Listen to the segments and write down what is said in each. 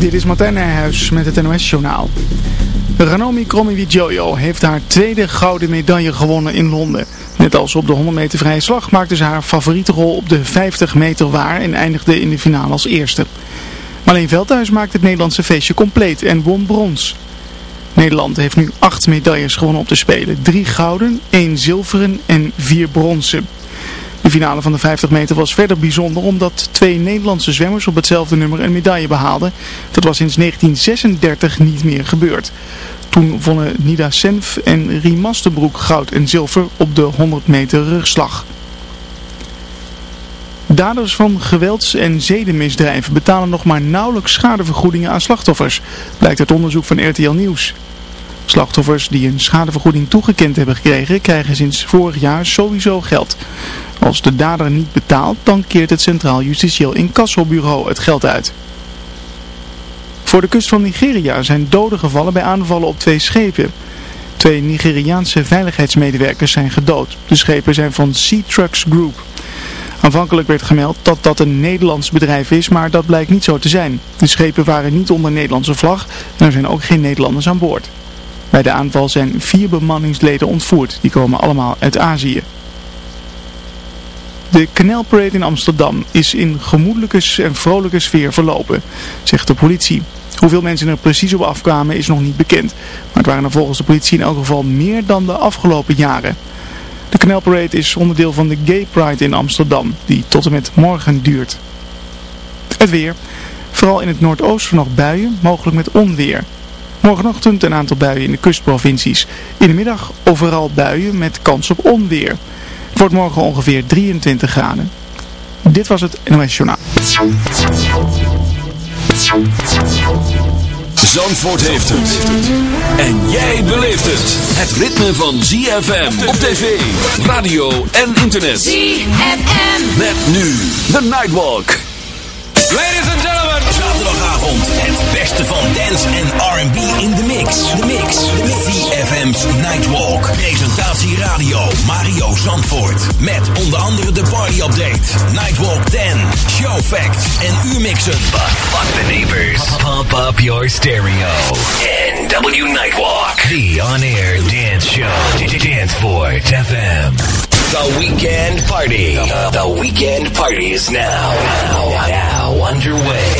Dit is Martijn Nijhuis met het NOS-journaal. Ranomi Kromowidjojo heeft haar tweede gouden medaille gewonnen in Londen. Net als op de 100 meter vrije slag maakte ze haar favoriete rol op de 50 meter waar en eindigde in de finale als eerste. Marleen Veldhuis maakte het Nederlandse feestje compleet en won brons. Nederland heeft nu acht medailles gewonnen op de Spelen. Drie gouden, één zilveren en vier bronzen. De finale van de 50 meter was verder bijzonder omdat twee Nederlandse zwemmers op hetzelfde nummer een medaille behaalden. Dat was sinds 1936 niet meer gebeurd. Toen wonnen Nida Senf en Rie Masterbroek goud en zilver op de 100 meter rugslag. Daders van gewelds- en zedenmisdrijven betalen nog maar nauwelijks schadevergoedingen aan slachtoffers, blijkt uit onderzoek van RTL Nieuws. Slachtoffers die een schadevergoeding toegekend hebben gekregen, krijgen sinds vorig jaar sowieso geld. Als de dader niet betaalt, dan keert het Centraal Justitieel Incassobureau het geld uit. Voor de kust van Nigeria zijn doden gevallen bij aanvallen op twee schepen. Twee Nigeriaanse veiligheidsmedewerkers zijn gedood. De schepen zijn van Sea Trucks Group. Aanvankelijk werd gemeld dat dat een Nederlands bedrijf is, maar dat blijkt niet zo te zijn. De schepen waren niet onder Nederlandse vlag en er zijn ook geen Nederlanders aan boord. Bij de aanval zijn vier bemanningsleden ontvoerd. Die komen allemaal uit Azië. De Parade in Amsterdam is in gemoedelijke en vrolijke sfeer verlopen, zegt de politie. Hoeveel mensen er precies op afkwamen is nog niet bekend. Maar het waren er volgens de politie in elk geval meer dan de afgelopen jaren. De Parade is onderdeel van de Gay Pride in Amsterdam, die tot en met morgen duurt. Het weer. Vooral in het noordoosten nog buien, mogelijk met onweer. Morgenochtend een aantal buien in de kustprovincies. In de middag overal buien met kans op onweer. Het wordt morgen ongeveer 23 graden. Dit was het NOS Journaal. Zandvoort heeft het. En jij beleeft het. Het ritme van ZFM op tv, radio en internet. ZFM. Met nu The Nightwalk. Ladies and gentlemen. Zaterdagavond het beste van dance en R&B in de mix. De mix. VFM's Nightwalk. Presentatie radio Mario Zandvoort. Met onder andere de party update. Nightwalk 10. Show facts en U-mixen. But fuck the neighbors. Pump up your stereo. NW Nightwalk. The on-air dance show. Danceport FM. The weekend party. The weekend party is now. Now, now underway.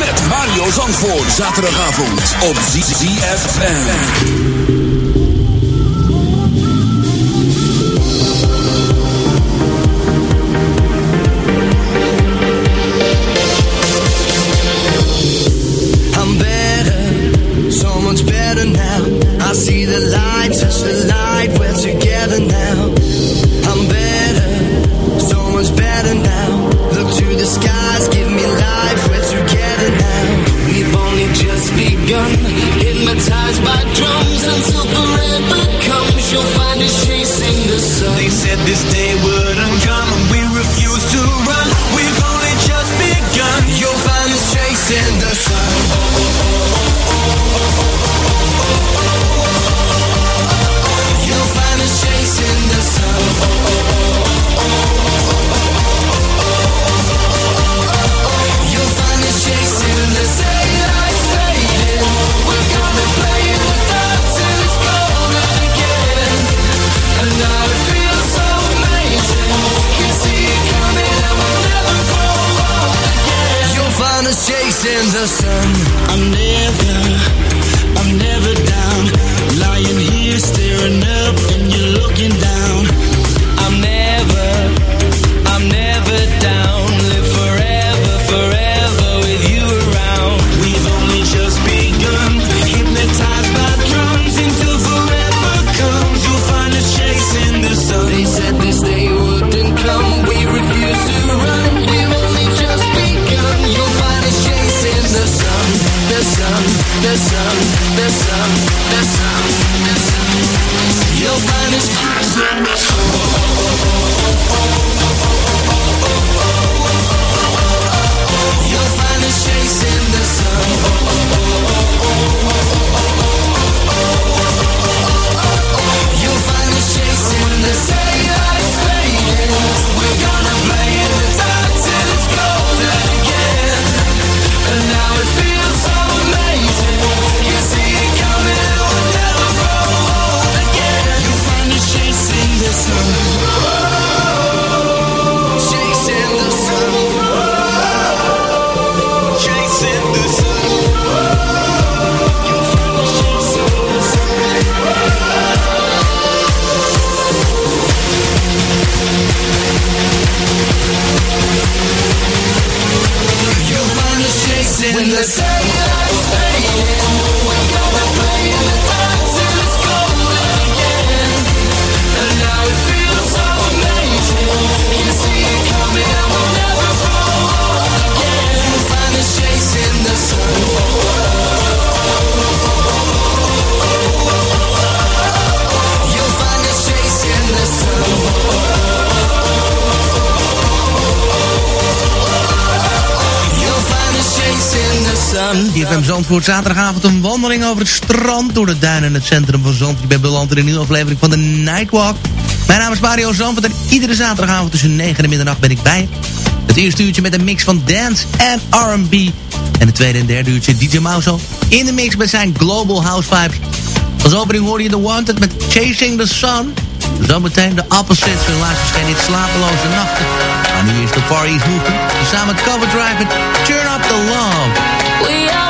Met Mario Zandvoort. Zaterdagavond op ZFM. Much better now. I see the light, touch the light, we're together hypnotized by drums until forever comes. You'll find us chasing the sun. They said this day wouldn't the sun. the sun, the sun, the sun, the sun. You'll find it's crazy. Zandvoort. Zaterdagavond een wandeling over het strand door de duinen in het centrum van Zandvoort. Ik ben beland in een nieuwe aflevering van de Nightwalk. Mijn naam is Mario Zandvoort en iedere zaterdagavond tussen 9 en middernacht ben ik bij. Het eerste uurtje met een mix van dance en R&B. En het tweede en derde uurtje DJ Mauso in de mix met zijn Global House Vibes. Als opening hoorde je The Wanted met Chasing the Sun. Zometeen de Opposites, hun laatste verscheen niet slapeloze nachten. En nu is de Far East Movement. Samen met Cover Drive Turn Up The Love.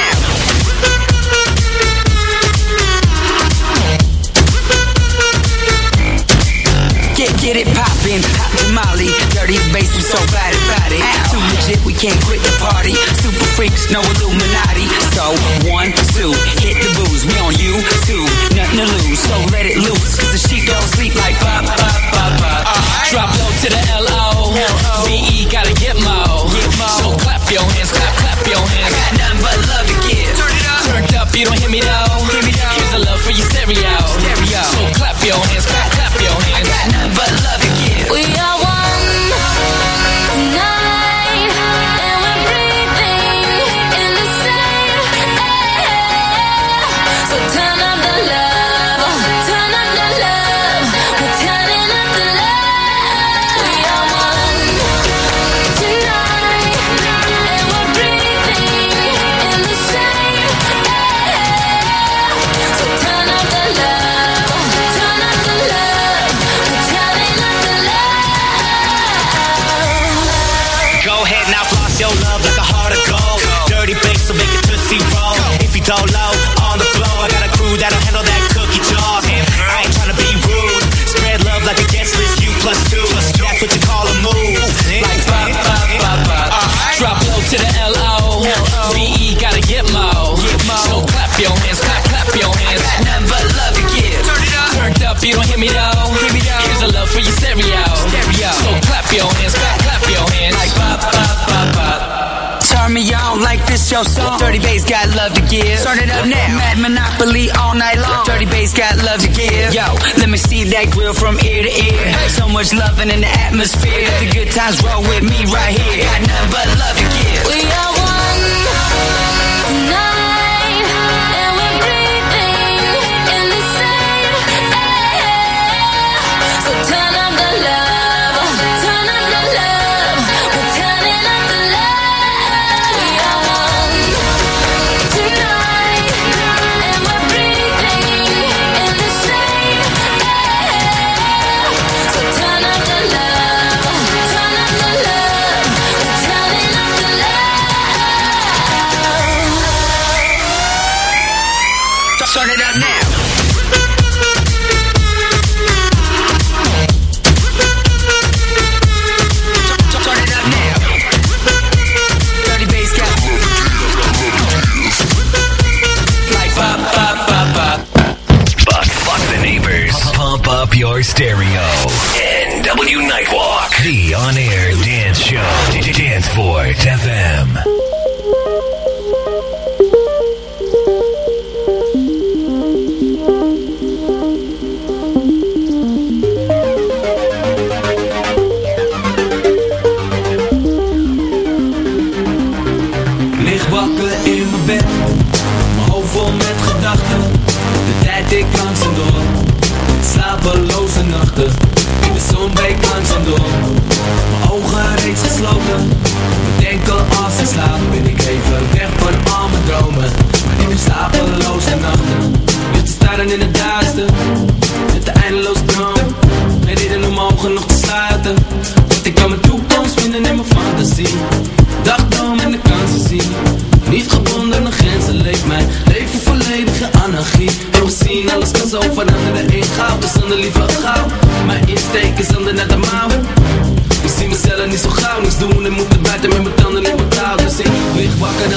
We are so bad about it. Too legit, we can't quit the party. Super freaks, no Illuminati. So, one, two, hit the booze. We on you, two, nothing to lose. So let it loose, cause the sheep don't sleep like bop, bop, bop, bop. Drop low to the LO. L-O. V-E, gotta get mo. So clap your hands, clap, clap your hands. I got nothing but love to give. Turn it up. Turned up, you don't hear me though. Your song. Dirty bass got love to give. Start it up now. Mad Monopoly all night long. Dirty bass got love to give. Yo, let me see that grill from ear to ear. So much loving in the atmosphere. Let the good times roll with me right here. Got nothing but love to give. We are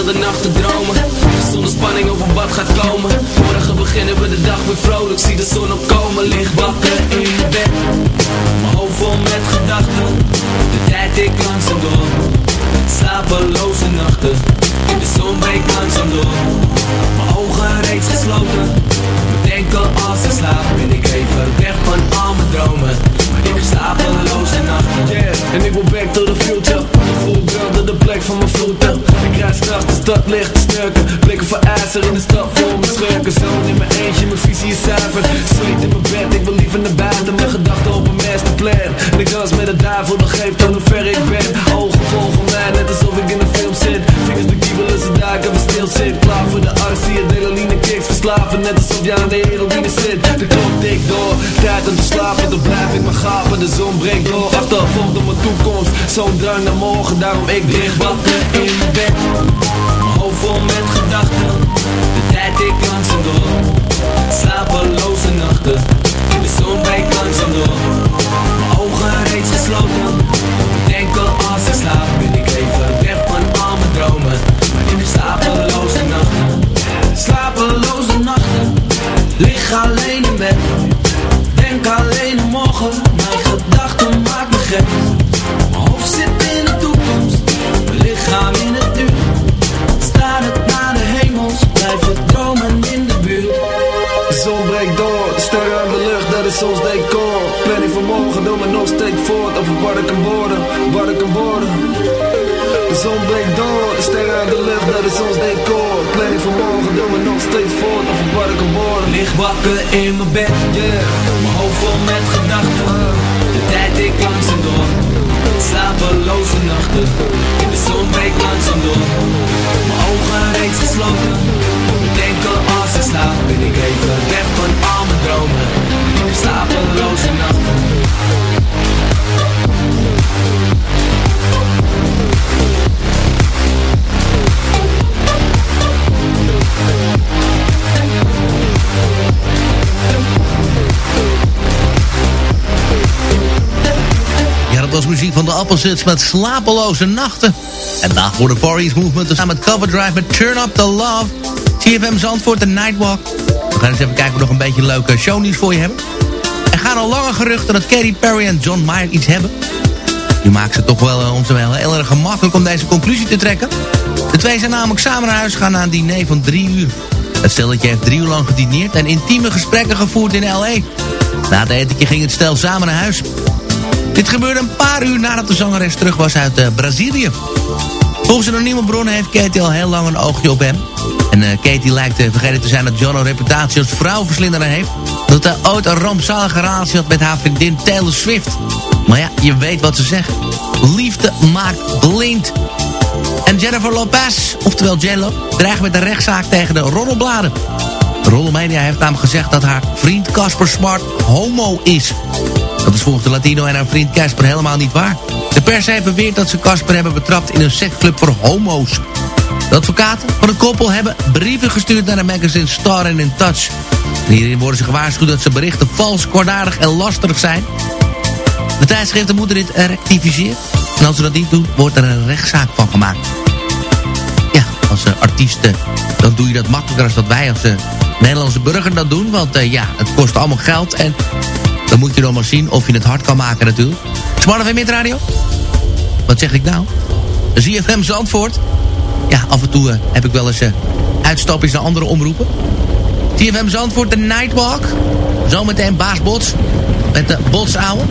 de nacht te dromen. Zonder spanning over wat gaat komen. Morgen beginnen we de dag weer vrolijk. Zie de zon opkomen. Lig wakker in bed. Mijn hoofd vol met gedachten. De tijd ik langzaam door. Slapeloze nachten. De zon breekt langzaam door. Mijn ogen reeds gesloten. Bedenken als ik slaap. Ben ik even weg van al mijn dromen. Maar ik heb slapeloze nachten. Yeah, en ik wil back to the future. Stad licht te snurken. Blikken voor ijzer in de stad voor mijn schurken. Zo in mijn eentje, mijn visie is zuiver. Zweet in mijn bed, ik wil liever naar buiten. Mijn gedachten op een masterplan. En ik dans met de duivel, dat geeft aan hoe ver ik ben. Ogen volgen mij, net alsof ik in een film zit. Vingers de kiebelen, ze duiken, we stil zit. Klaar voor de arts, zie je delaline kicks verslaven. Net alsof je aan de heroïne zit. De klok tikt door, tijd om te slapen. Dan blijf ik maar gapen, de zon breekt door. Achtervolgd op mijn toekomst, zo'n drang naar morgen. Daarom ik lig wakker in mijn bed. Vol met gedachten. De tijd ik langzaam door. Slapeloze nachten. Dat is ons decor Planning voor morgen, doe me nog steeds voort wat ik kan worden. Lig wakker in mijn bed, yeah van de Appelsits met slapeloze nachten. En daarna voor de Far Movement te staan met Cover Drive met Turn Up The Love. CFM Zandvoort en Nightwalk. We gaan eens even kijken of we nog een beetje leuke shownieuws voor je hebben. Er gaan al lange geruchten dat Katy Perry en John Mayer iets hebben. Nu maakt ze toch wel eh, ons wel heel erg gemakkelijk om deze conclusie te trekken. De twee zijn namelijk samen naar huis gegaan na een diner van drie uur. Het stelletje heeft drie uur lang gedineerd en intieme gesprekken gevoerd in L.A. Na het etentje ging het stel samen naar huis. Dit gebeurde een paar uur nadat de zangeres terug was uit uh, Brazilië. Volgens een anonieme bron heeft Katie al heel lang een oogje op hem. En uh, Katie lijkt uh, vergeten te zijn dat John een reputatie als vrouwverslinder heeft. Dat hij ooit een rampzalige relatie had met haar vriendin Taylor Swift. Maar ja, je weet wat ze zeggen. Liefde maakt blind. En Jennifer Lopez, oftewel Jello, dreigt met een rechtszaak tegen de roddelbladen. Roddel Media heeft namelijk gezegd dat haar vriend Casper Smart homo is. Dat is volgens de Latino en haar vriend Casper helemaal niet waar. De pers heeft beweerd dat ze Casper hebben betrapt in een seksclub voor homo's. De advocaten van het koppel hebben brieven gestuurd naar de magazine Star and In Touch. En hierin worden ze gewaarschuwd dat ze berichten vals, kwaadaardig en lastig zijn. De tijdschriften moeten dit rectificeren. En als ze dat niet doen, wordt er een rechtszaak van gemaakt. Ja, als uh, artiesten, dan doe je dat makkelijker dat wij als uh, Nederlandse burger dat doen. Want uh, ja, het kost allemaal geld en dan moet je dan maar zien of je het hard kan maken natuurlijk. Smarten van Radio? Wat zeg ik nou? ZFM Zandvoort? Ja, af en toe eh, heb ik wel eens eh, uitstapjes naar andere omroepen. ZFM Zandvoort, de Nightwalk. Zometeen Baas Bots. Met de Botsouwe.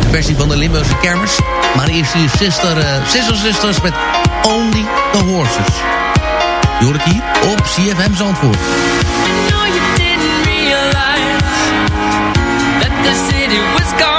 De versie van de Limburgse kermis. Maar eerst hier Sister, uh, Sisters met Only the Horses. Je hier op CFM Zandvoort. the city was gone.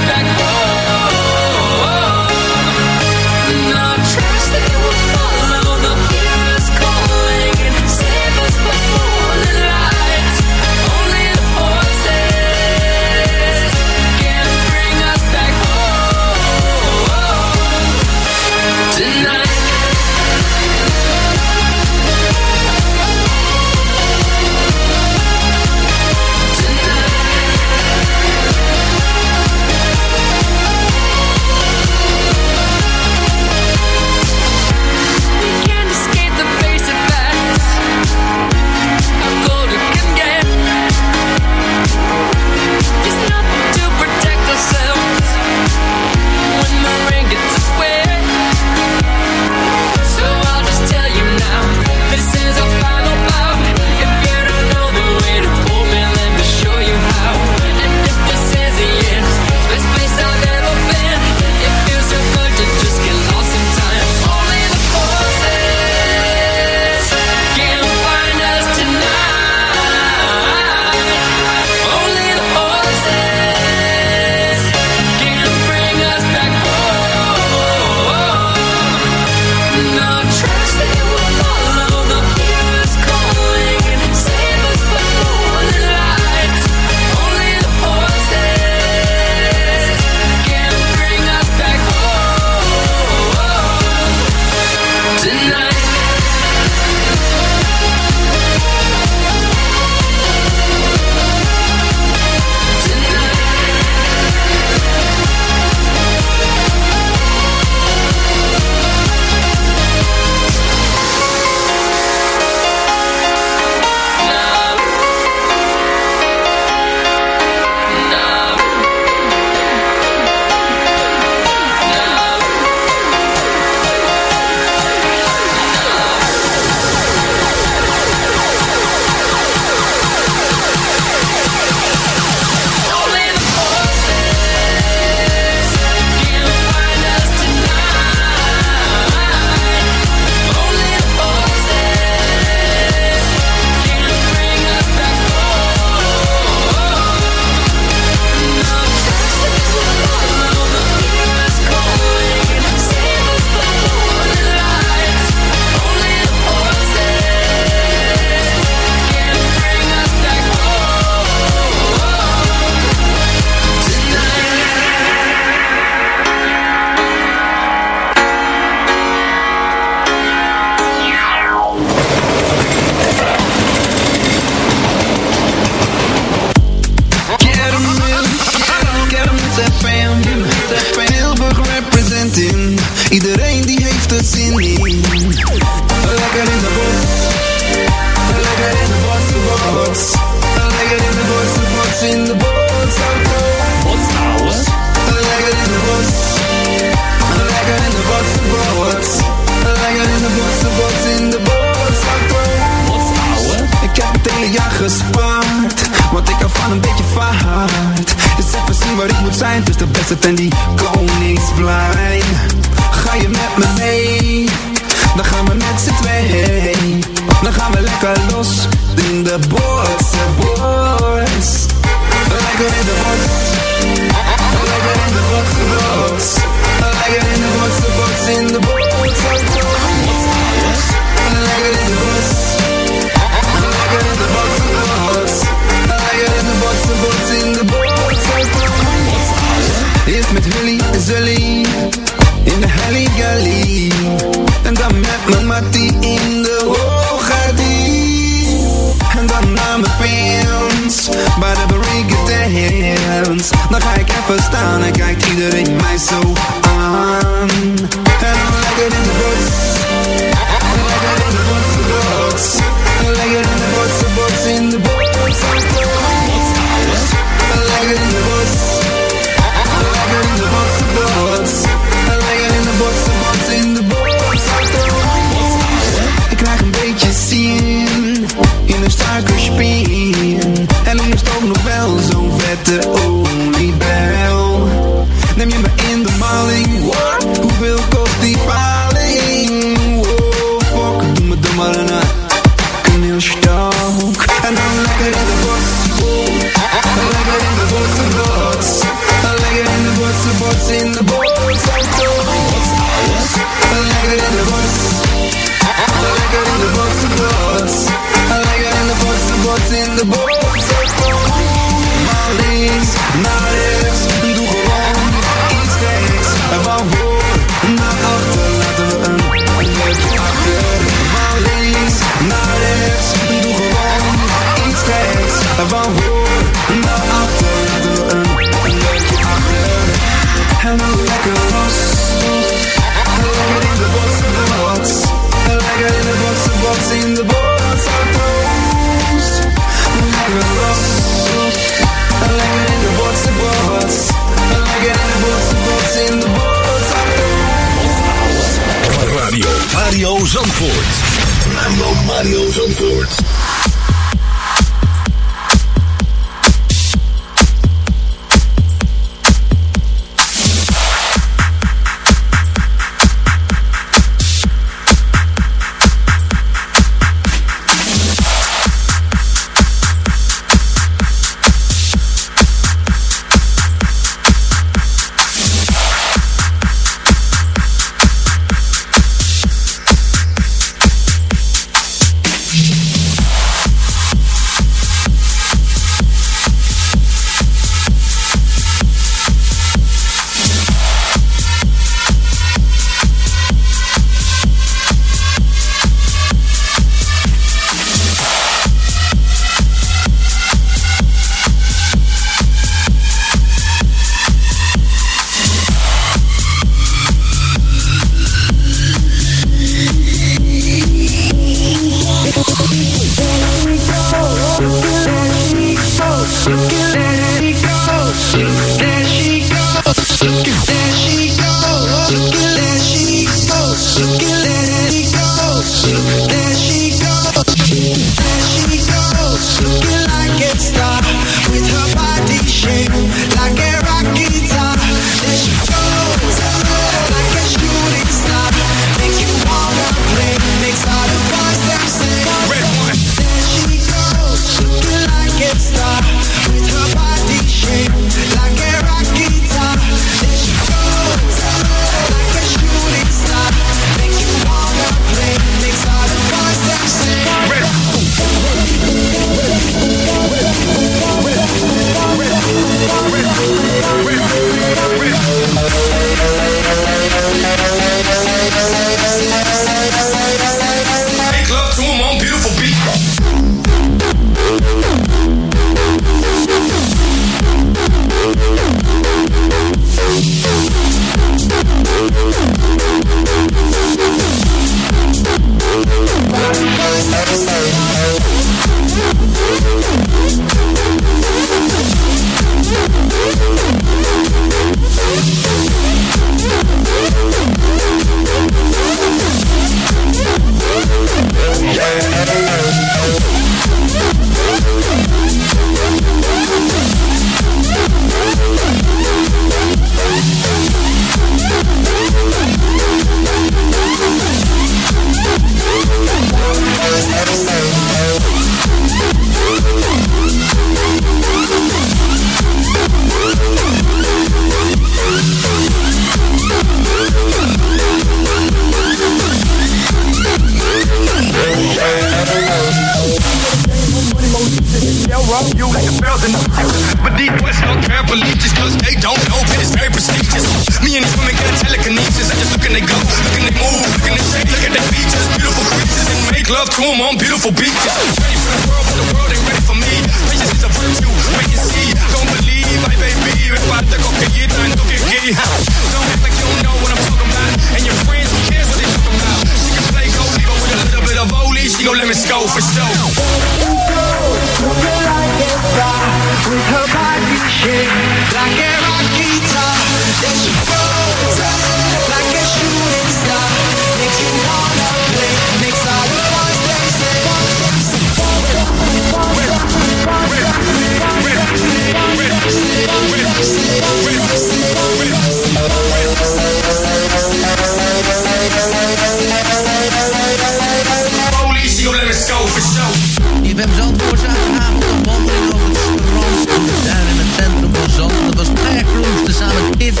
dit.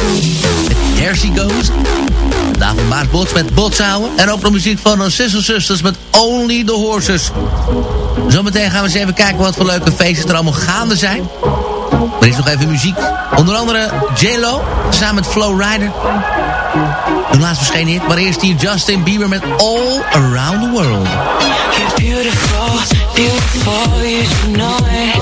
There She Goes. David Maas Bots met En ook de muziek van Sissel Sisters met Only the Horses. Zometeen gaan we eens even kijken wat voor leuke feesten er allemaal gaande zijn. Er is nog even muziek. Onder andere J-Lo, samen met Flow Rider. Laatst verschenen hit, maar eerst hier Justin Bieber met All Around the World. You're beautiful, beautiful, you know it.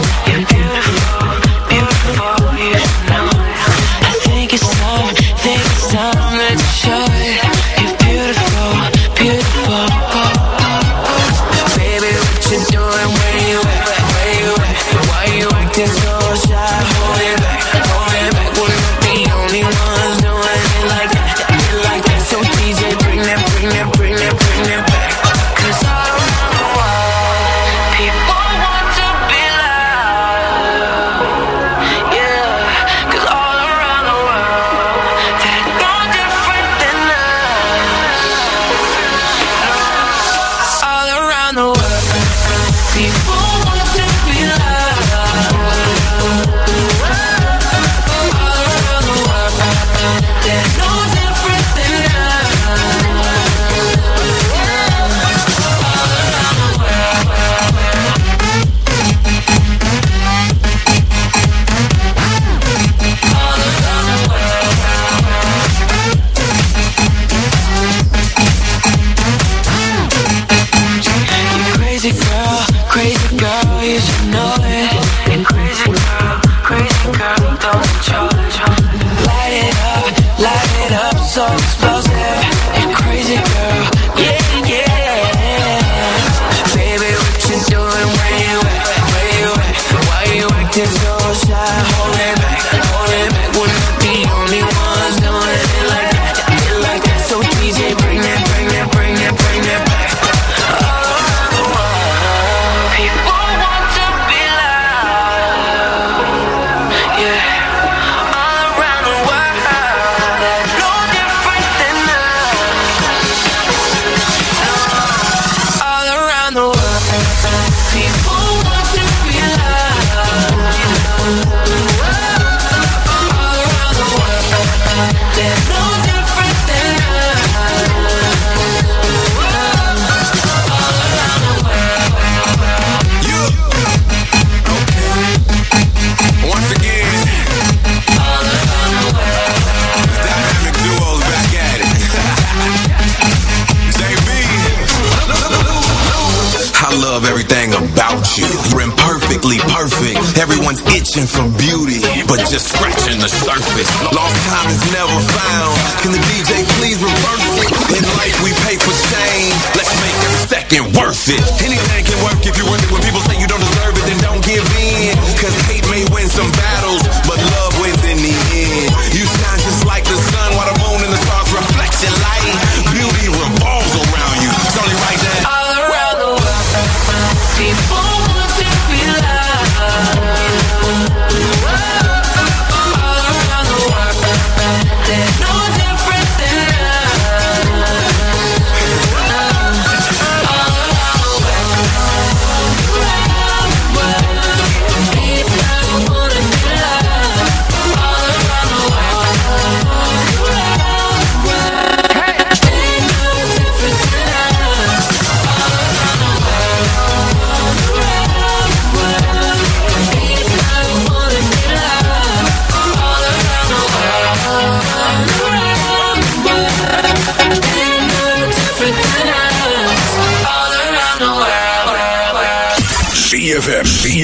searching for beauty, but just scratching the surface. Lost time is never found. Can the DJ please reverse it? In life we pay for change. Let's make a second worth it. Anything can work if you work it. When people say you don't deserve it, then don't give in. Cause hate may win some battles, but love wins in the end. You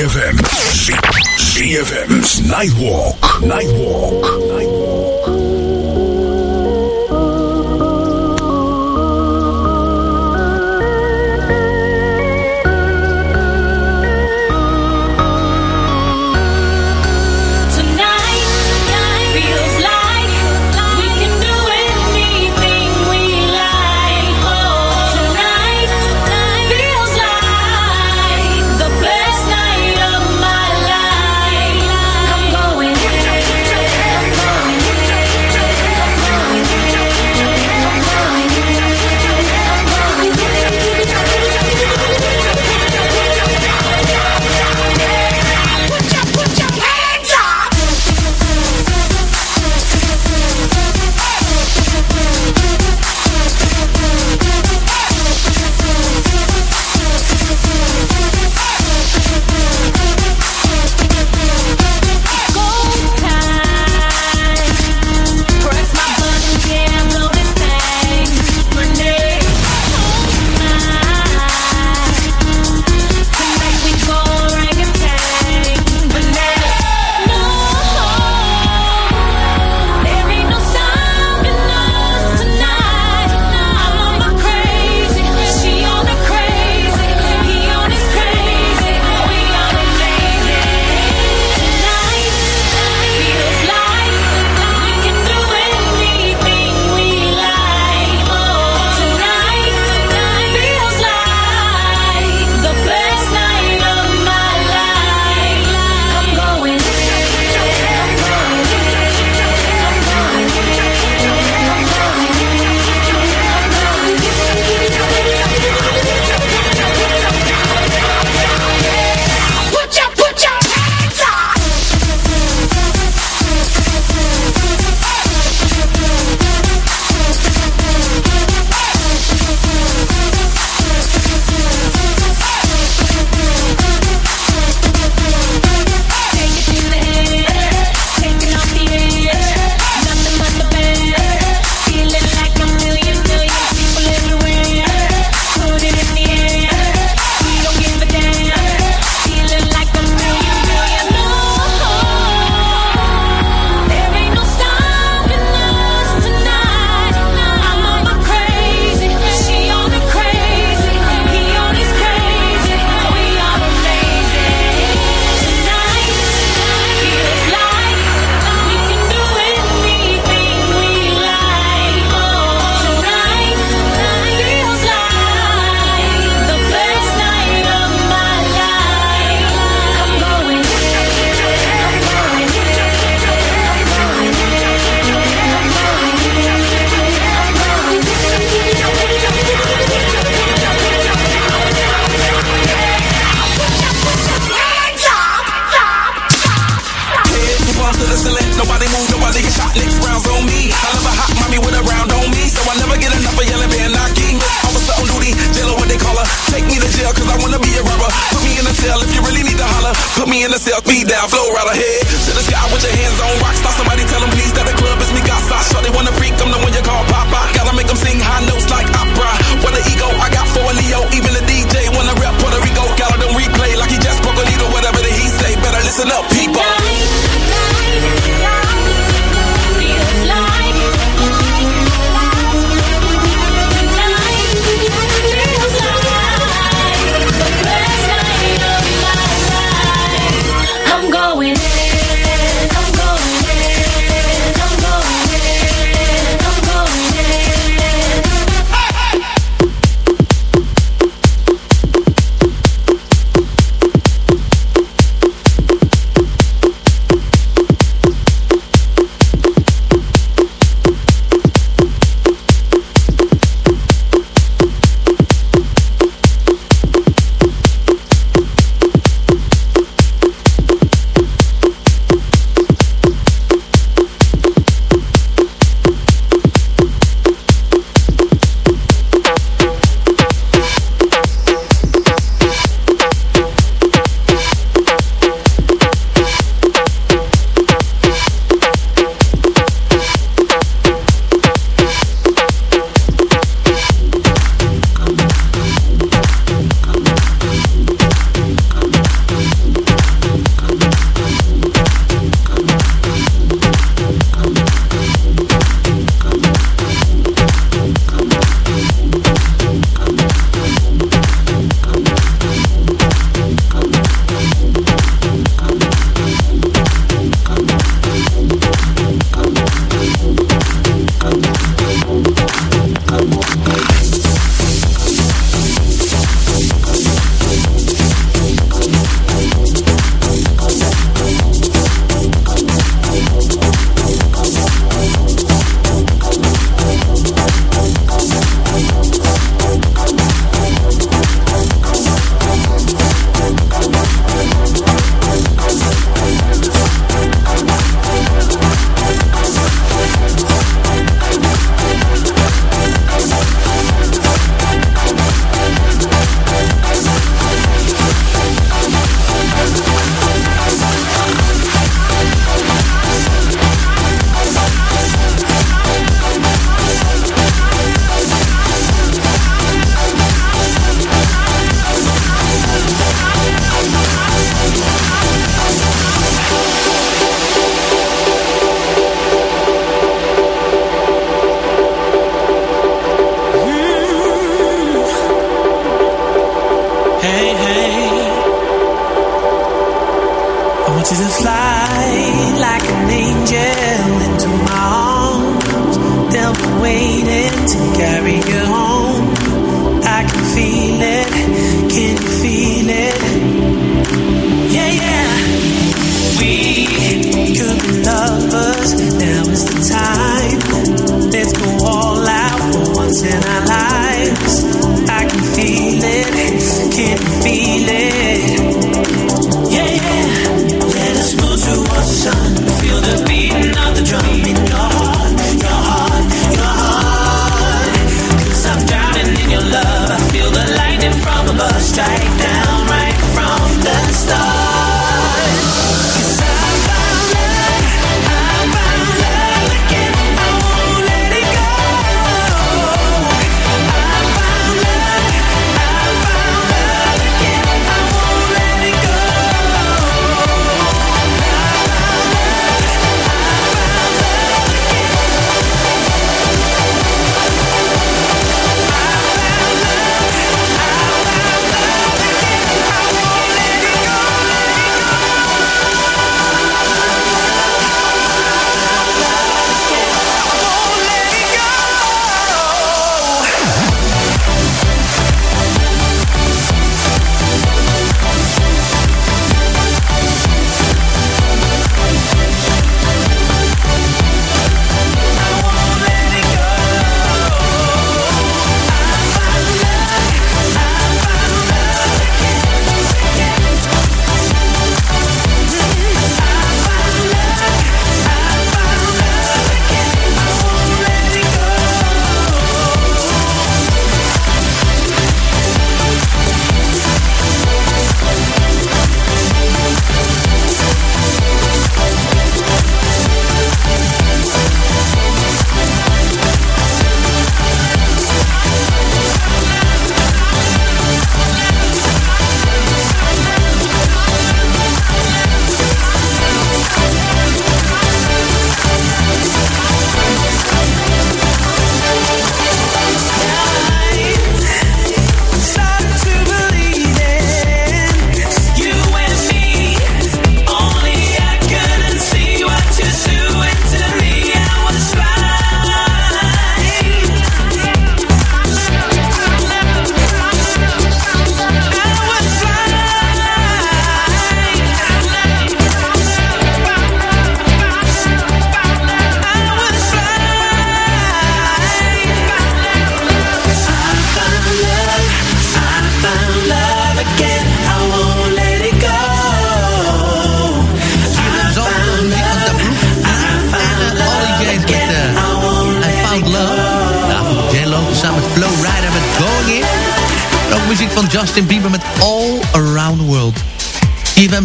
ZFM. Z- ZFM's Nightwalk. Nightwalk. Nightwalk. duck me down, flow right ahead.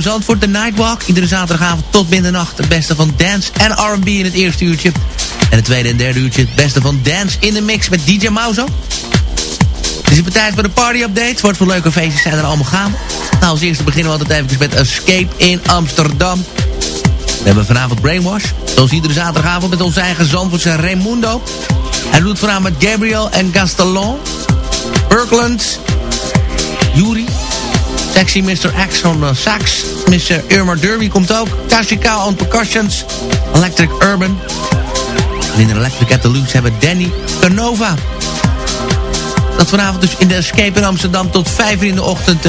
Zandvoort, de Nightwalk. Iedere zaterdagavond tot middernacht. Het beste van dance en R&B in het eerste uurtje. En het tweede en derde uurtje het beste van dance in de mix met DJ Mauzo. Het is tijd voor de party update. Wat voor leuke feestjes zijn er allemaal gaan. Nou, als eerste beginnen we altijd even met Escape in Amsterdam. We hebben vanavond Brainwash. Zoals iedere zaterdagavond met onze eigen Zandvoortse Raimundo. Hij doet vanavond met Gabriel en Gastelon. Berkland. Yuri. Sexy Mr. X uh, sax. Mr. Irma Derby komt ook. Tashika on percussions. Electric Urban. En in de Electric at the Loose hebben Danny Canova. Dat vanavond dus in de Escape in Amsterdam tot 5 uur in de ochtend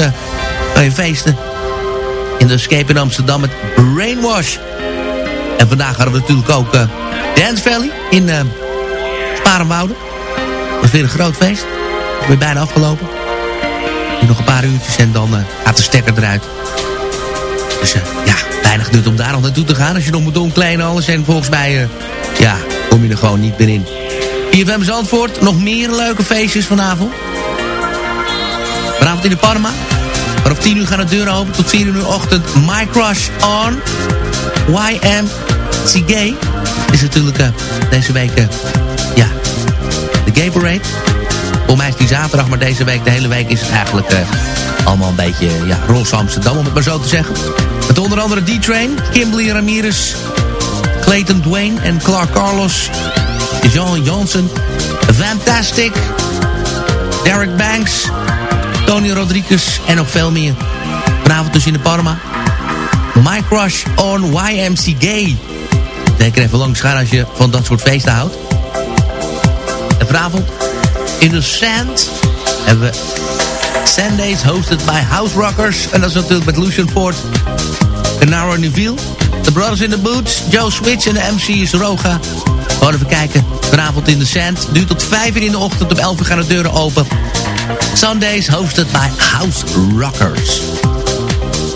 kan je feesten. In de Escape in Amsterdam met Brainwash. En vandaag hadden we natuurlijk ook Dance Valley in uh, Sparenwouden. Dat was weer een groot feest. Weer bijna afgelopen. Nu nog een paar uurtjes en dan gaat de stekker eruit. Dus uh, ja, weinig nut om daar nog naartoe te gaan. Als je nog moet omkleden alles. En volgens mij, uh, ja, kom je er gewoon niet meer in. IFM Zandvoort, nog meer leuke feestjes vanavond. Vanavond in de Parma. Vanaf 10 uur gaan de deuren open tot 4 uur ochtend. My Crush on YMC Gay. Is natuurlijk deze week, ja, de Gay Parade. Voor mij is die zaterdag, maar deze week, de hele week is het eigenlijk uh, allemaal een beetje, ja, roze Amsterdam, om het maar zo te zeggen. Met onder andere D-Train, Kimberly Ramirez, Clayton Dwayne en Clark Carlos, Jean Johnson, Fantastic, Derek Banks, Tony Rodriguez en nog veel meer. Vanavond dus in de Parma. My Crush on YMC Gay. Zeker even langs gaan als je van dat soort feesten houdt. En vanavond in the Sand hebben we Sundays hosted by House Rockers. En dat is natuurlijk met Lucian Ford, Canaro Neville. The Brothers in the Boots, Joe Switch en de MC is Roga. Gewoon even kijken. Vanavond in the Sand. Duurt tot 5 uur in de ochtend. Om 11 uur gaan de deuren open. Sundays hosted by House Rockers.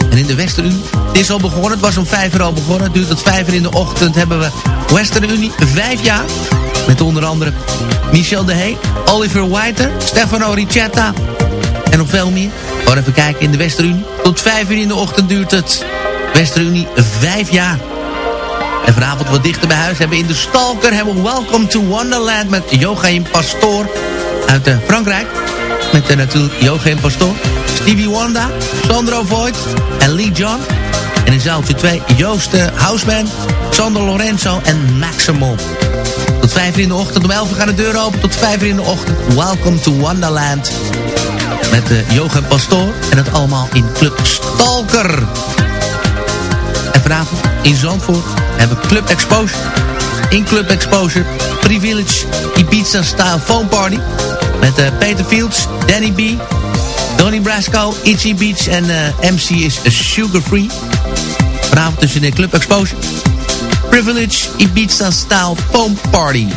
En in de Westerunie, het is al begonnen, het was om 5 uur al begonnen. Het duurt tot 5 uur in de ochtend hebben we Western Unie, 5 jaar. Met onder andere Michel de Hey, Oliver Whiter, Stefano Ricetta en nog veel meer. Gewoon even kijken in de Westerunie. Tot 5 uur in de ochtend duurt het Westerunie 5 jaar. En vanavond wat dichter bij huis hebben in de Stalker... hebben we Welcome to Wonderland met Joachim Pastoor uit uh, Frankrijk. Met uh, natuurlijk Joachim Pastoor. Stevie Wonder, Sandro Voigt en Lee John. En in zaaltje 2 Joost uh, Houseman, Sander Lorenzo en Maximo. Tot 5 uur in de ochtend, om 11 uur gaan de deuren open. Tot 5 uur in de ochtend, Welcome to Wonderland. Met uh, Joachim Pastoor. En dat allemaal in Club Stalker. En vanavond in Zandvoort hebben we Club Exposure. In Club Exposure, Privilege Ibiza Style Phone Party. Met uh, Peter Fields, Danny B, Donny Brasco, Itchy Beach en uh, MC is Sugar Free. Vanavond tussen de Club Exposure. Privilege Ibiza Style Phone Party.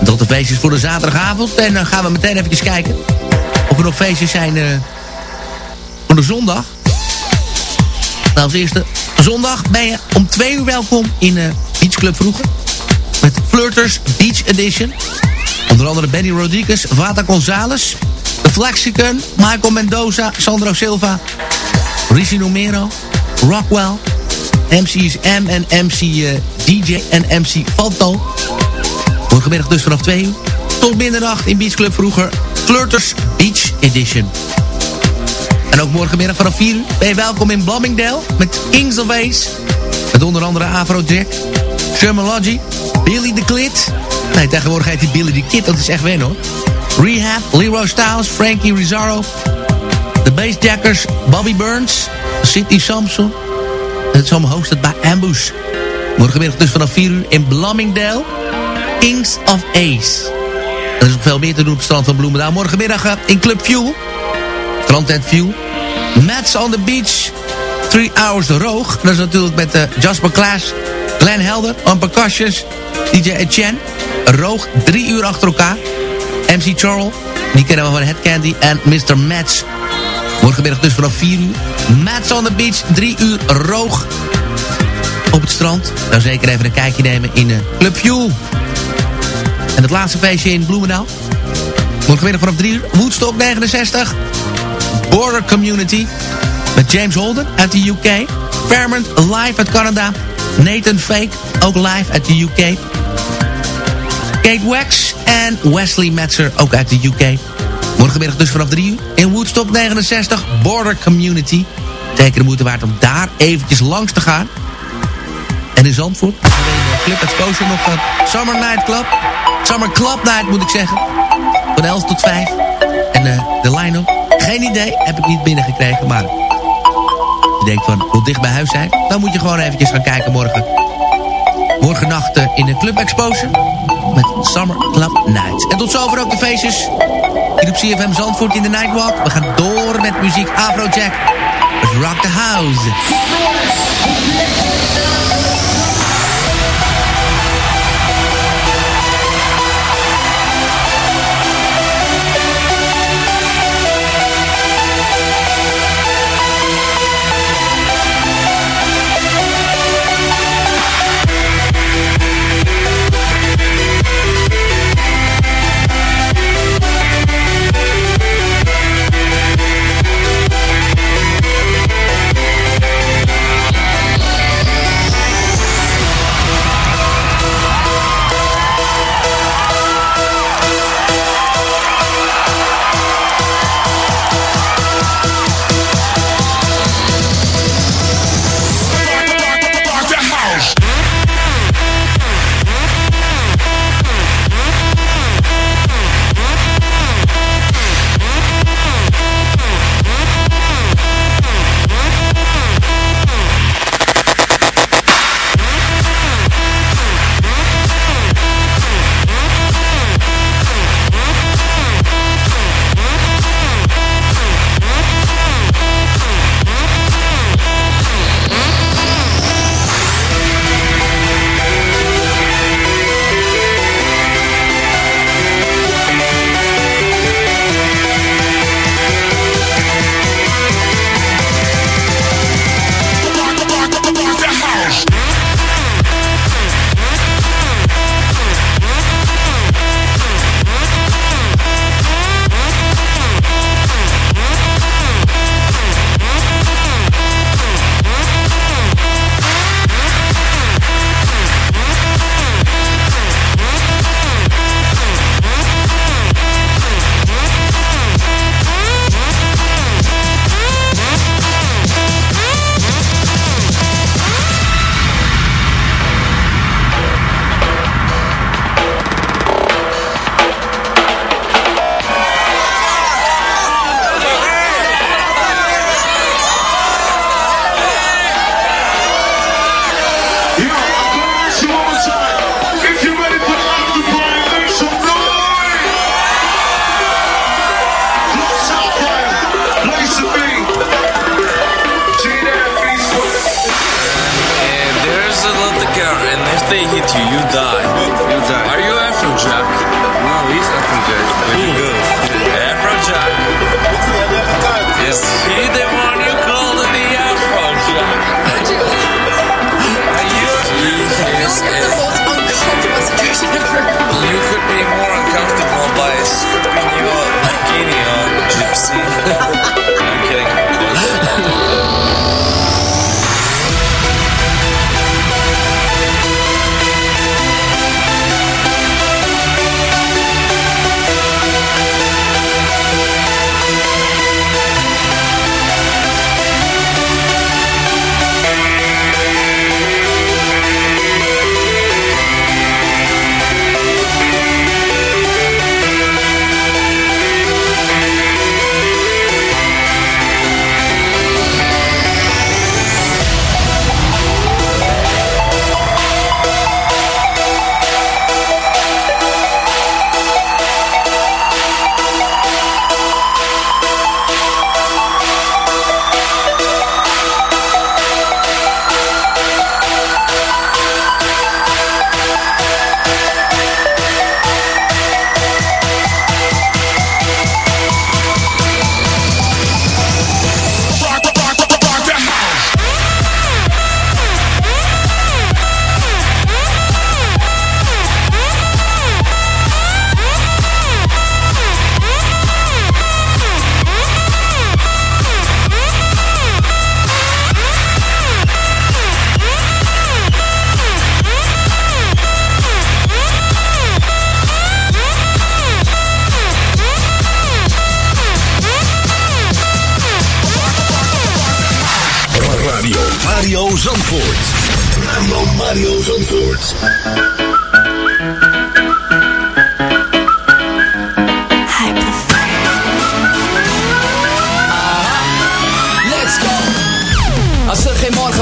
Dat de feestjes voor de zaterdagavond. En dan gaan we meteen even kijken of er nog feestjes zijn uh, voor de zondag. Nou, als eerste zondag ben je om twee uur welkom in uh, Beach Club Vroeger. Met Flirters Beach Edition. Onder andere Benny Rodriguez, Vata Gonzalez, The Flexicon, Michael Mendoza, Sandro Silva, Rishi Numero, Rockwell, MC's M en MC uh, DJ en MC Falto. Morgenmiddag dus vanaf 2 uur. Tot middernacht in Beach Club Vroeger. Flirters Beach Edition. En ook morgenmiddag vanaf 4 uur ben je welkom in Bloomingdale met Kings of Ace. Met onder andere Afrojack, Shermology, Billy the Clit. Nee, tegenwoordig heet hij Billy the Kid, dat is echt wen hoor. Rehab, Leroy Styles, Frankie Rizzaro. The Bassjackers, Bobby Burns, City Samson. Het is allemaal hosted bij Ambush. Morgenmiddag dus vanaf 4 uur in Bloomingdale. Kings of Ace. Er is nog veel meer te doen op het strand van Bloemendaal. Morgenmiddag uh, in Club Fuel. Strandtent Fuel. Mats on the Beach. 3 Hours Roog. Dat is natuurlijk met uh, Jasper Klaas. Glenn Helder on percussions. DJ Etienne. Roog. Drie uur achter elkaar. MC Charles. Die kennen we van Head Candy. En Mr. Mats. Morgenmiddag dus vanaf 4 uur. Mats on the Beach. 3 uur roog. Op het strand. Nou zeker even een kijkje nemen in uh, Club Fuel. En het laatste feestje in Bloemendaal. Morgenmiddag vanaf 3 uur. Woodstock 69. Border Community. Met James Holden uit de UK. Fairmont live uit Canada. Nathan Fake, ook live uit de UK. Kate Wax en Wesley Metzer, ook uit de UK. Morgenmiddag dus vanaf 3 uur. In Woodstock 69, Border Community. Zeker de moeite waard om daar eventjes langs te gaan. En in Zandvoort, in Club Exposure nog een Summer Night Club. Summer Club Night moet ik zeggen. Van 11 tot 5. En uh, de line-up, geen idee, heb ik niet binnengekregen, maar... Je denkt van, wil dicht bij huis zijn? Dan moet je gewoon eventjes gaan kijken morgen. Morgennacht uh, in de Club Exposure. Met Summer Club Night. En tot zover ook de feestjes. Hier op CFM Zandvoort in de Nightwalk. We gaan door met muziek Afrojack. Rock the house. see.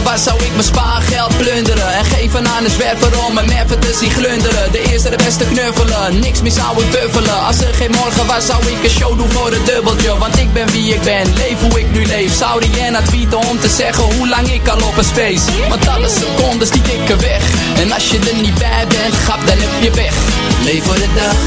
Was, zou ik mijn spaargeld plunderen. En geven aan de zwerver om mijn neffen te zien glunderen. De eerste, de beste knuffelen, niks meer zou ik buffelen. Als er geen morgen was, zou ik een show doen voor een dubbeltje. Want ik ben wie ik ben, leef hoe ik nu leef. Zou Rihanna tweeten om te zeggen hoe lang ik al op een space. Want alle secondes die tikken weg. En als je er niet bij bent, grap, dan heb je weg. Leef voor de dag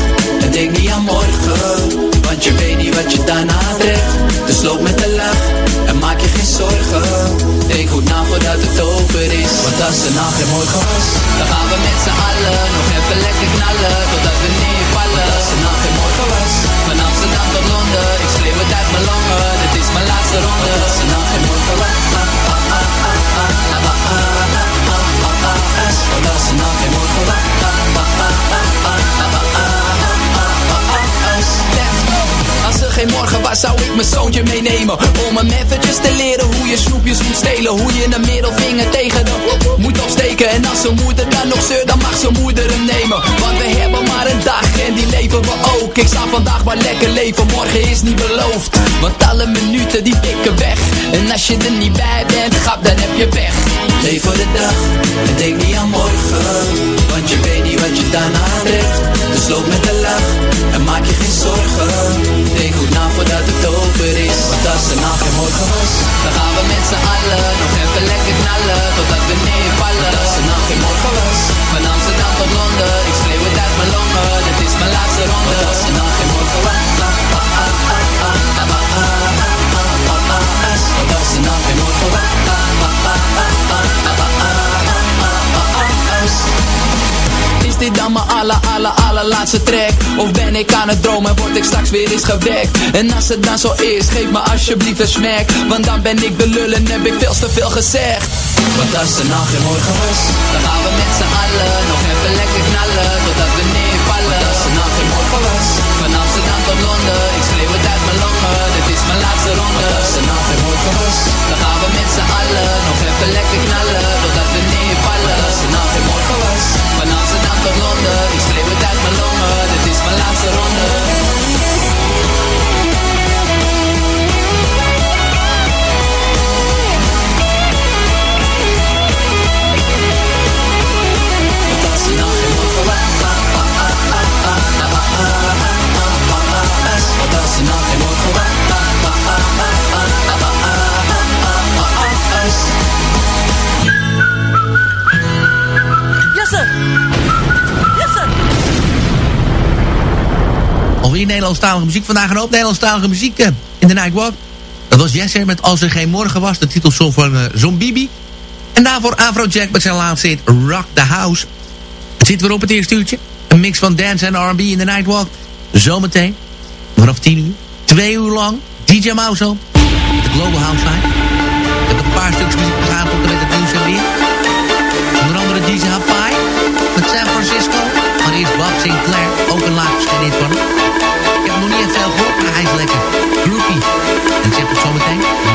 en denk niet aan morgen. Want je weet niet wat je daarna treft. Dus loop met de lach en maak je geen zorgen. Denk goed na voordat het over is. Want als de nacht geen morgen was, dan gaan we met z'n allen nog even lekker knallen. Totdat we neervallen. Want als nacht geen morgen was, van Amsterdam tot Londen. Ik schreeuw het uit mijn longen, dit is mijn laatste ronde. Want als de nacht geen morgen was. Want als de nacht geen morgen was. Geen morgen was, zou ik mijn zoontje meenemen? Om hem eventjes te leren hoe je snoepjes moet stelen Hoe je een middelvinger tegen de moet opsteken. En als zijn moeder dan nog zeurt, dan mag zijn moeder hem nemen. Want we hebben maar een dag en die leven we ook. Ik zou vandaag maar lekker leven, morgen is niet beloofd. Want alle minuten die tikken weg. En als je er niet bij bent, grap, dan heb je pech. Leef voor de dag en denk niet aan morgen. Want je weet niet wat je daarna treft Loop met de lach en maak je geen zorgen. Denk goed na voordat het over is. Want als er nacht geen morgen was. Dan gaan we met z'n allen nog even lekker knallen Totdat we neervallen als er nacht geen morgen was. Van Amsterdam tot Londen Ik schreeuw het uit mijn longen. Dit is mijn laatste ronde. Want als er nacht geen morgen was Is dit dan mijn aller, aller, allerlaatste track? Of ben ik aan het dromen en word ik straks weer eens gewekt? En als het dan zo is, geef me alsjeblieft een smack. Want dan ben ik de lul en heb ik veel te veel gezegd. Want als er nacht geen morgen was Dan gaan we met z'n allen nog even lekker knallen Totdat we neervallen. Want als er nacht geen morgen was Van Amsterdam tot Londen Ik schreeuw het uit mijn longen Dit is mijn laatste ronde. Want als er nacht geen morgen Dan gaan we met z'n allen nog even lekker knallen Totdat we neervallen In Nederlandstalige muziek. Vandaag een hoop Nederlandstalige muziek uh, in de Nightwalk. Dat was Jesse met Als er geen morgen was. De titelsong van uh, Zombibi. En daarvoor Afrojack met zijn laatste hit Rock the House. Het zit weer op het eerste uurtje. Een mix van dance en R&B in de Nightwalk. Zometeen, vanaf 10 uur, twee uur lang, DJ Mouse, De Global House vibe. Ik een paar stukjes muziek gegaan tot en met de nieuws en. Onder andere DJ Hapai met San Francisco is Bob Sinclair. Ook een laatste dit van. Ik heb nog niet echt veel gehoord, maar hij is lekker. Groupie. En ik zeg het zo meteen.